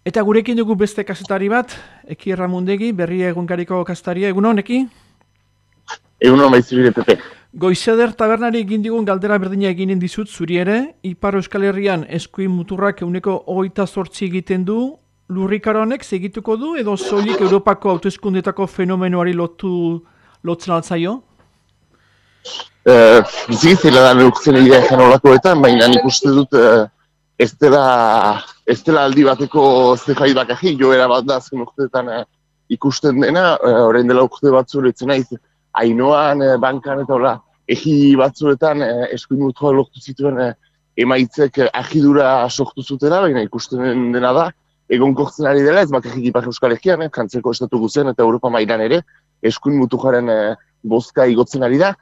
Eta gurekin dugu beste kasetari bat, Eki Ramundegi, berri egunkariko kastaria, egun honeki? Egun hon pepe. Goizeder tabernari egin digun galdera berdina eginen dizut zuri ere, Ipar Euskal Herrian eskuin muturrak euneko hogeita sortzi egiten du, lurrikaro honek segituko du, edo soilik Europako autoeskundetako fenomenoari lotu lotzen altzaio? Uh, Bizizela da neukzen egia ezan olakoetan, baina nik uste dut uh, ez, dela, ez dela aldi bateko zehai bakaji, joera bat da azken urteetan uh, ikusten dena, uh, orain dela urte batzuretzen naiz, hainoan, uh, bankan eta hola, egi batzuetan eskuin mutua lortu zituen emaitzek ahidura sortu zutela, baina ikusten dena da, egon kortzen ari dela, ez bakarrik ipar euskal egian, eh, jantzeko estatu guzen eta Europa mailan ere, eskuin mutuaren uh, bozka igotzen ari da.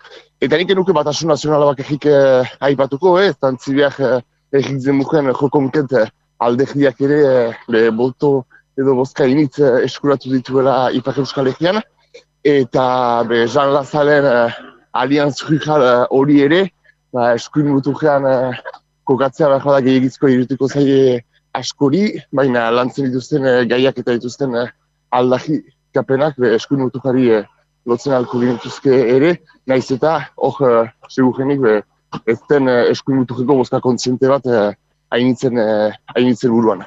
Eta nik enuke batasun nazionala bakarrik uh, aipatuko, eh, tantzibiak uh, egin zen mugen jokonket uh, aldegiak ere uh, boto edo bozka initz uh, eskuratu dituela ipar euskal egian. Eta be, Jean Lazalen uh, alianz hori ere, ba, eskuin mutuan uh, kokatzea behar da gehiagizko irutiko zaie askori, baina lantzen dituzten gaiak eta dituzten uh, aldahi kapenak be, eskuin mutukari lotzen alko ere, naiz eta, hor, uh, segurenik, ez den eskuin mutukiko boska kontziente bat uh, hainitzen, uh, buruan.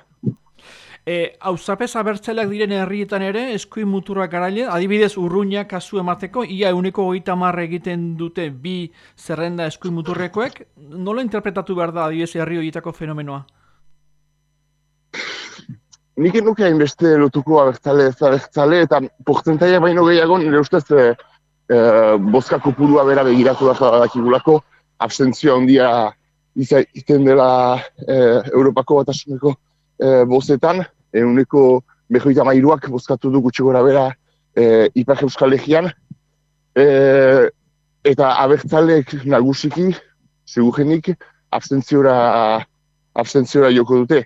E, Auzapez abertzaleak diren herrietan ere, eskuin muturrak garaile, adibidez urruña kasu emateko, ia euneko goita marre egiten dute bi zerrenda eskuin muturrekoek, nola interpretatu behar da adibidez herri horietako fenomenoa? nik enuke hainbeste lotuko abertzale ez abertzale, eta portzentaia baino gehiago nire ustez e, e, boska kopurua bera begiratu da dakigulako, abstentzioa handia izan dela e, Europako batasuneko e, bozetan, eguneko behoita mairuak bozkatu du gutxi gora bera e, Ipar Euskal Legian, e, eta abertzaleek nagusiki, segurenik, abstentziora, abstentziora joko dute.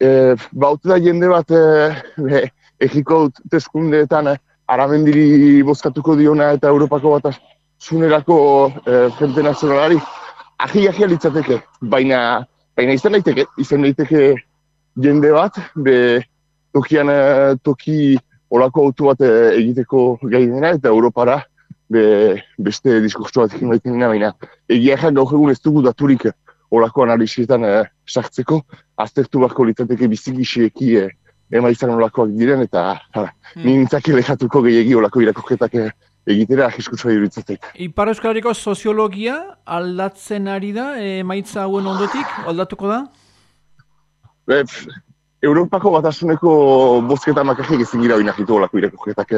E, baute da jende bat e, egiko teskundeetan aramendiri bozkatuko diona eta Europako bat zunerako e, jente nazionalari ahi ahi litzateke, baina, baina izan daiteke, izan daiteke jende bat, be, tokian e, toki olako auto bat e, egiteko gai dena eta Europara be, beste diskurtso bat egin baiten baina egia gaur egun ez dugu daturik olako analizietan e, sartzeko, aztertu beharko litzateke bizigixieki e, ema izan olakoak diren, eta hmm. nintzak elejatuko gehiagi olako irakoketak eh, egitera ahiskutsua iruditzatzeik. Ipar Euskal soziologia aldatzen ari da, emaitza hauen ondotik, aldatuko da? Bef, Europako batasuneko bozketa makajek ezin gira binak ditu olako irakoketak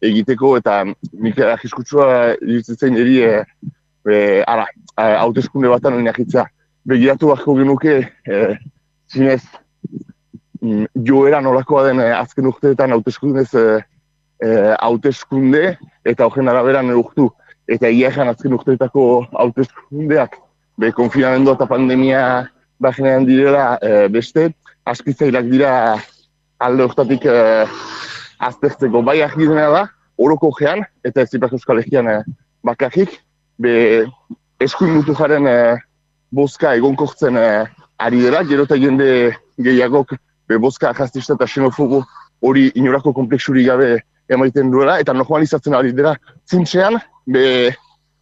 egiteko, eta nik ahiskutsua iruditzen eri, e, e, ara, hauteskunde batan hori begiratu beharko genuke, e, zinez, mm, joera nolakoa den azken urteetan hauteskundez e, hauteskunde eta horren araberan urtu. Eta egia azken urteetako hauteskundeak, be, konfinamendu eta pandemia bajenean direla e, beste, askitzaileak dira alde urtatik e, aztertzeko bai dena da, oroko gean, eta ez zipak euskal egian e, bakarrik, be, eskuin mutu jaren e, boska egonkortzen eh, ari dela, gero eta jende gehiagok be, boska jaztista eta xenofobo hori inorako komplexuri gabe emaiten duela, eta normalizatzen ari dela funtsean, be,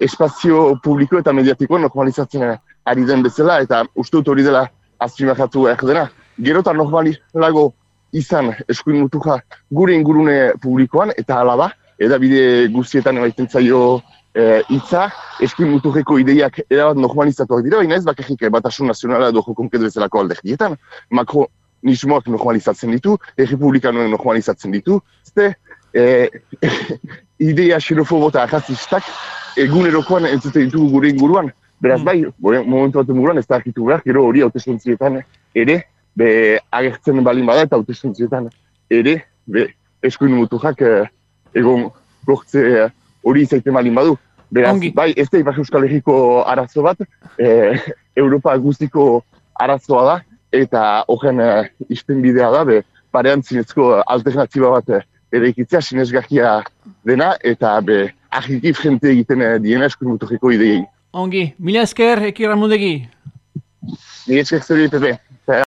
espazio publiko eta mediatiko normalizatzen ari den bezala, eta uste dut hori dela azpimarratu behar dena. Gero eta normalilago izan eskuin mutuja gure ingurune publikoan, eta alaba, edabide guztietan emaiten zaio Eh, hitza, e, eskuin muturreko ideiak erabat normalizatuak dira, baina ez bakarrik batasun nazionala edo jokonket bezalako alderdietan. Makronismoak normalizatzen ditu, errepublikanoen normalizatzen ditu, zte, e, ideia xenofobo eta arrazistak egunerokoan entzute ditugu gure inguruan. Beraz mm. bai, momentu bat inguruan ez da arkitu behar, gero hori hautezontzietan ere, be, agertzen balin bada eta hautezontzietan ere, be, eskuin muturrak e, egon gortze hori izaiten balin badu. Beraz, Ongi. bai, ez da Ipar Euskal Herriko arazo bat, e, Europa guztiko arazoa da, eta horren e, izten bidea da, be, parean zinezko alternatiba bat e, ere ikitzea, sinesgakia dena, eta be, ahikif jente egiten e, diena eskun muturriko idei. Ongi, mila esker, eki ramundegi. Mila esker zuri, Pepe.